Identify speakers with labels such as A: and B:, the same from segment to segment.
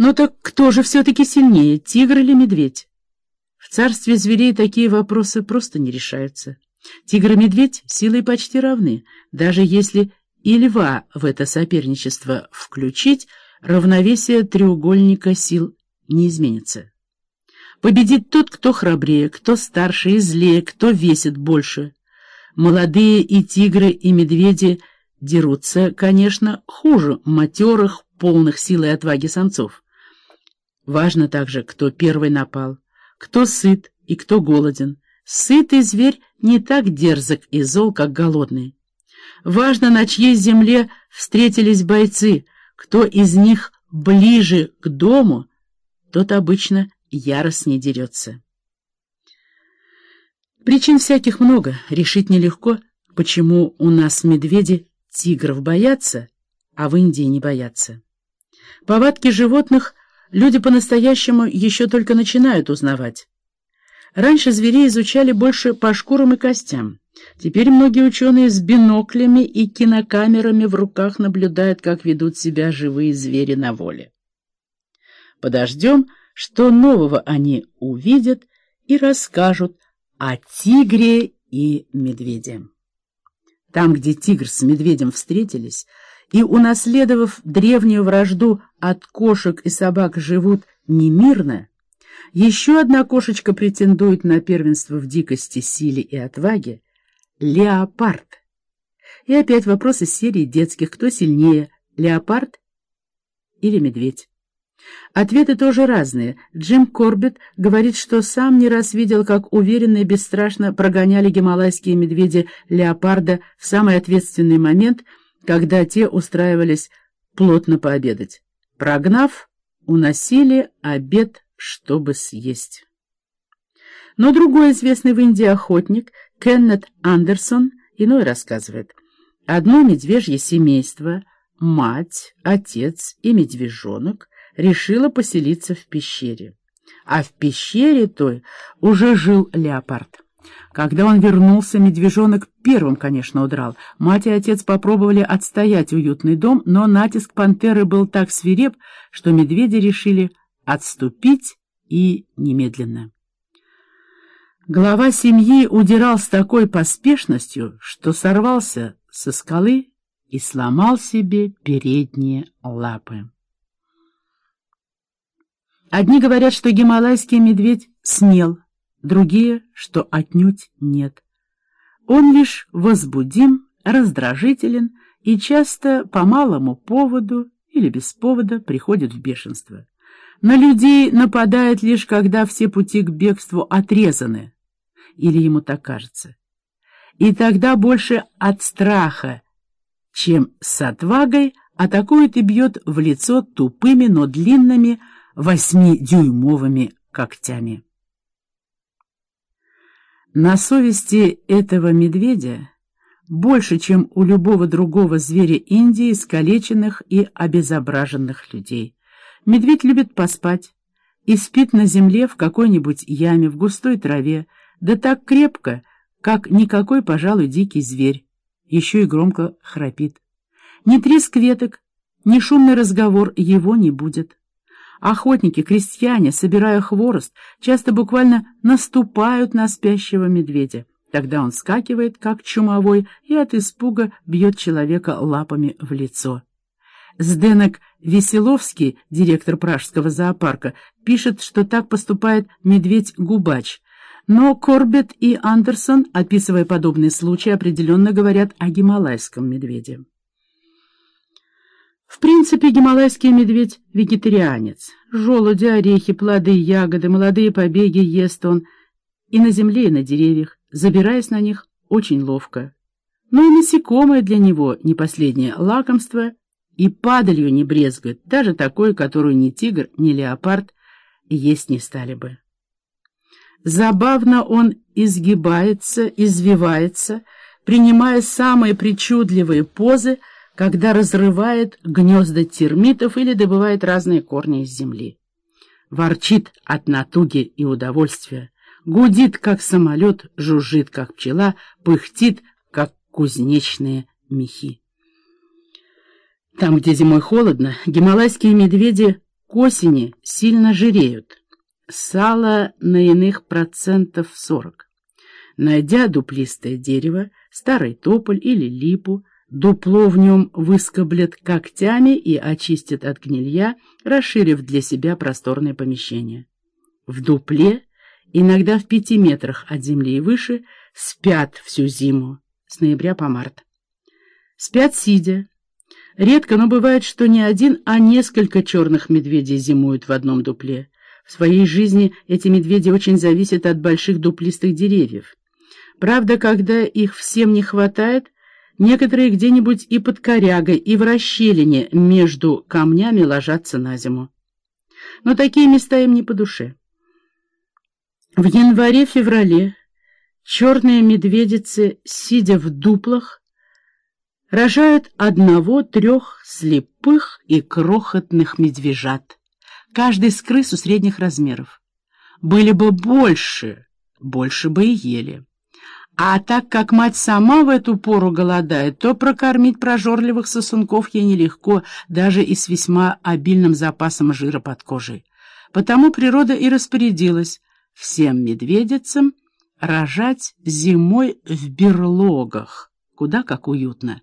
A: Но так кто же все-таки сильнее, тигр или медведь? В царстве зверей такие вопросы просто не решаются. Тигр и медведь силой почти равны. Даже если и льва в это соперничество включить, равновесие треугольника сил не изменится. Победит тот, кто храбрее, кто старше и злее, кто весит больше. Молодые и тигры, и медведи дерутся, конечно, хуже матерых, полных сил и отваги самцов. Важно также, кто первый напал, кто сыт и кто голоден. Сытый зверь не так дерзок и зол, как голодный. Важно, на чьей земле встретились бойцы, кто из них ближе к дому, тот обычно яростнее дерется. Причин всяких много, решить нелегко, почему у нас медведи тигров боятся, а в Индии не боятся. Повадки животных люди по-настоящему еще только начинают узнавать. Раньше зверей изучали больше по шкурам и костям. Теперь многие ученые с биноклями и кинокамерами в руках наблюдают, как ведут себя живые звери на воле. Подождем, что нового они увидят и расскажут о тигре и медведе. Там, где тигр с медведем встретились, и, унаследовав древнюю вражду от кошек и собак, живут немирно, еще одна кошечка претендует на первенство в дикости, силе и отваге — леопард. И опять вопрос из серии детских. Кто сильнее, леопард или медведь? Ответы тоже разные. Джим Корбет говорит, что сам не раз видел, как уверенно и бесстрашно прогоняли гималайские медведи леопарда в самый ответственный момент, когда те устраивались плотно пообедать. Прогнав, уносили обед чтобы съесть. Но другой известный в Индии охотник, Кеннет Андерсон, иной рассказывает. Одно медвежье семейство, мать, отец и медвежонок, решило поселиться в пещере. А в пещере той уже жил леопард. Когда он вернулся, медвежонок первым, конечно, удрал. Мать и отец попробовали отстоять уютный дом, но натиск пантеры был так свиреп, что медведи решили отступить и немедленно. Глава семьи удирал с такой поспешностью, что сорвался со скалы и сломал себе передние лапы. Одни говорят, что гималайский медведь смел, другие, что отнюдь нет. Он лишь возбудим, раздражителен и часто по малому поводу или без повода приходит в бешенство. На людей нападает лишь когда все пути к бегству отрезаны, или ему так кажется. И тогда больше от страха, чем с отвагой, атакует и бьет в лицо тупыми, но длинными восьмидюймовыми когтями. На совести этого медведя больше, чем у любого другого зверя Индии, искалеченных и обезображенных людей. Медведь любит поспать и спит на земле в какой-нибудь яме в густой траве, да так крепко, как никакой, пожалуй, дикий зверь, еще и громко храпит. Ни треск веток, ни шумный разговор его не будет. Охотники, крестьяне, собирая хворост, часто буквально наступают на спящего медведя. Тогда он скакивает, как чумовой, и от испуга бьет человека лапами в лицо. Сденок Веселовский, директор Пражского зоопарка, пишет, что так поступает медведь-губач. Но Корбет и Андерсон, описывая подобные случаи, определенно говорят о гималайском медведе. В принципе, гималайский медведь — вегетарианец. Желуди, орехи, плоды, ягоды, молодые побеги ест он и на земле, и на деревьях, забираясь на них очень ловко. Но и насекомое для него не последнее лакомство — и падалью не брезгует, даже такой, которую ни тигр, ни леопард есть не стали бы. Забавно он изгибается, извивается, принимая самые причудливые позы, когда разрывает гнезда термитов или добывает разные корни из земли. Ворчит от натуги и удовольствия, гудит, как самолет, жужжит, как пчела, пыхтит, как кузнечные мехи. Там, где зимой холодно, гималайские медведи к осени сильно жиреют. Сало на иных процентов 40. Найдя дуплистое дерево, старый тополь или липу, дупло в нем выскоблят когтями и очистят от гнилья, расширив для себя просторное помещение. В дупле, иногда в пяти метрах от земли и выше, спят всю зиму, с ноября по март. Спят сидя. Редко, но бывает, что не один, а несколько черных медведей зимуют в одном дупле. В своей жизни эти медведи очень зависят от больших дуплистых деревьев. Правда, когда их всем не хватает, некоторые где-нибудь и под корягой, и в расщелине между камнями ложатся на зиму. Но такие места им не по душе. В январе-феврале черные медведицы, сидя в дуплах, рожают одного-трех слепых и крохотных медвежат, каждый с крысу средних размеров. Были бы больше, больше бы и ели. А так как мать сама в эту пору голодает, то прокормить прожорливых сосунков ей нелегко, даже и с весьма обильным запасом жира под кожей. Потому природа и распорядилась всем медведицам рожать зимой в берлогах, куда как уютно,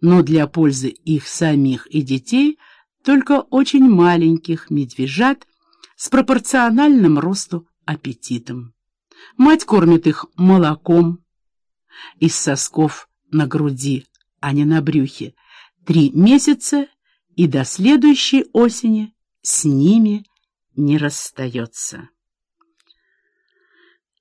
A: но для пользы их самих и детей только очень маленьких медвежат с пропорциональным росту аппетитом. Мать кормит их молоком из сосков на груди, а не на брюхе, три месяца и до следующей осени с ними не расстается.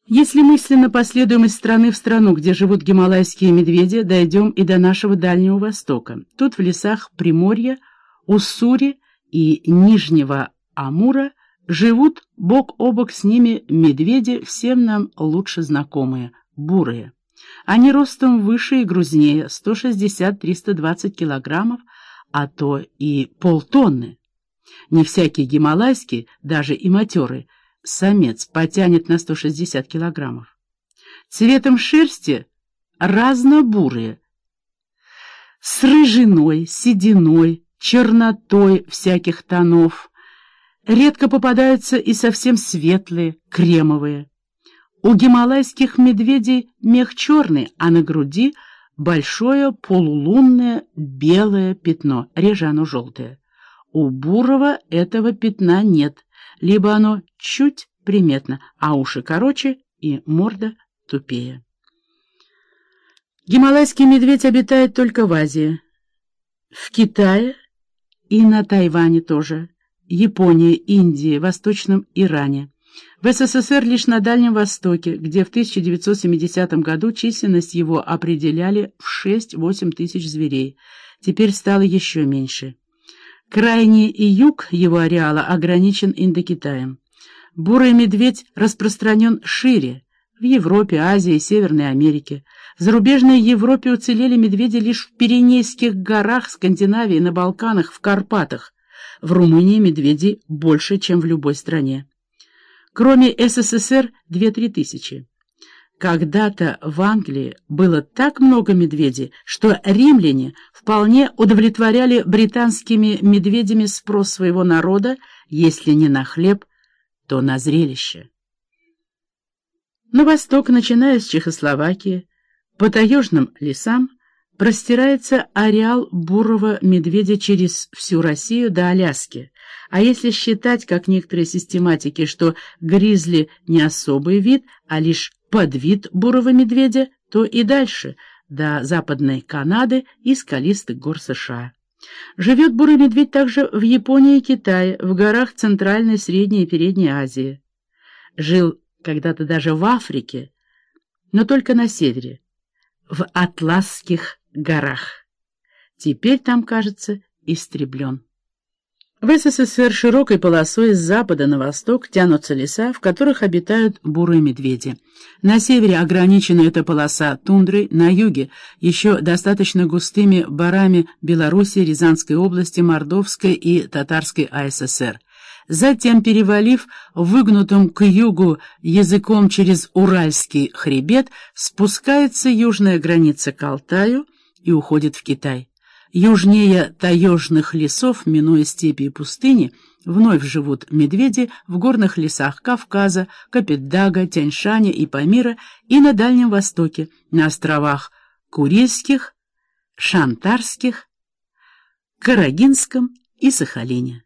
A: Если мысленно последуем из страны в страну, где живут гималайские медведи, дойдем и до нашего Дальнего Востока. Тут в лесах Приморья, Уссури и Нижнего Амура живут бок о бок с ними медведи, всем нам лучше знакомые, бурые. Они ростом выше и грузнее, 160-320 килограммов, а то и полтонны. Не всякий гималайский, даже и матерый, самец потянет на 160 килограммов. Цветом шерсти разнобурые, с рыжиной, сединой, чернотой всяких тонов. Редко попадаются и совсем светлые, кремовые. У гималайских медведей мех черный, а на груди большое полулунное белое пятно, реже оно желтое. У бурого этого пятна нет, либо оно чуть приметно, а уши короче и морда тупее. Гималайский медведь обитает только в Азии, в Китае и на Тайване тоже, Японии, Индии, Восточном Иране. В СССР лишь на Дальнем Востоке, где в 1970 году численность его определяли в 6-8 тысяч зверей. Теперь стало еще меньше. Крайний и юг его ареала ограничен Индокитаем. Бурый медведь распространен шире, в Европе, Азии и Северной Америке. В зарубежной Европе уцелели медведи лишь в Пиренейских горах, Скандинавии, на Балканах, в Карпатах. В Румынии медведей больше, чем в любой стране. Кроме СССР, 2-3 тысячи. Когда-то в Англии было так много медведей, что римляне вполне удовлетворяли британскими медведями спрос своего народа, если не на хлеб, то на зрелище. На восток, начиная с Чехословакии, по таежным лесам, простирается ареал бурого медведя через всю Россию до Аляски. А если считать, как некоторые систематики, что гризли не особый вид, а лишь подвид бурого медведя, то и дальше, до Западной Канады и скалистых гор США. Живет бурый медведь также в Японии и Китае, в горах Центральной, Средней и Передней Азии. Жил когда-то даже в Африке, но только на севере, в Атласских горах. Теперь там, кажется, истреблен. В СССР широкой полосой с запада на восток тянутся леса, в которых обитают бурые медведи. На севере ограничена эта полоса тундрой, на юге еще достаточно густыми барами Белоруссии, Рязанской области, Мордовской и Татарской АССР. Затем, перевалив выгнутым к югу языком через Уральский хребет, спускается южная граница к Алтаю и уходит в Китай. Южнее таежных лесов, минуя степи и пустыни, вновь живут медведи в горных лесах Кавказа, Капитдага, Тяньшаня и Памира и на Дальнем Востоке, на островах Курильских, Шантарских, Карагинском и Сахалине.